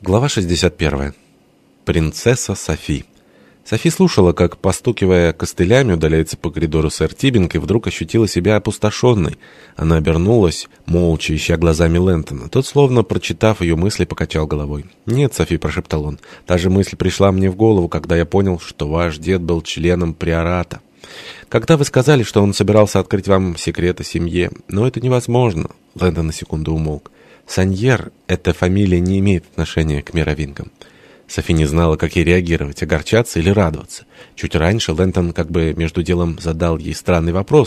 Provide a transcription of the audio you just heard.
Глава 61. Принцесса Софи. Софи слушала, как, постукивая костылями, удаляется по коридору сэр Тибинг, и вдруг ощутила себя опустошенной. Она обернулась, молча, ища глазами Лэнтона. Тот, словно прочитав ее мысли, покачал головой. «Нет, Софи», — прошептал он, — «та же мысль пришла мне в голову, когда я понял, что ваш дед был членом приората. Когда вы сказали, что он собирался открыть вам секреты семье, но это невозможно». Лэндон на секунду умолк. Саньер, эта фамилия не имеет отношения к мировингам. Софи не знала, как ей реагировать, огорчаться или радоваться. Чуть раньше Лэнтон как бы между делом задал ей странный вопрос,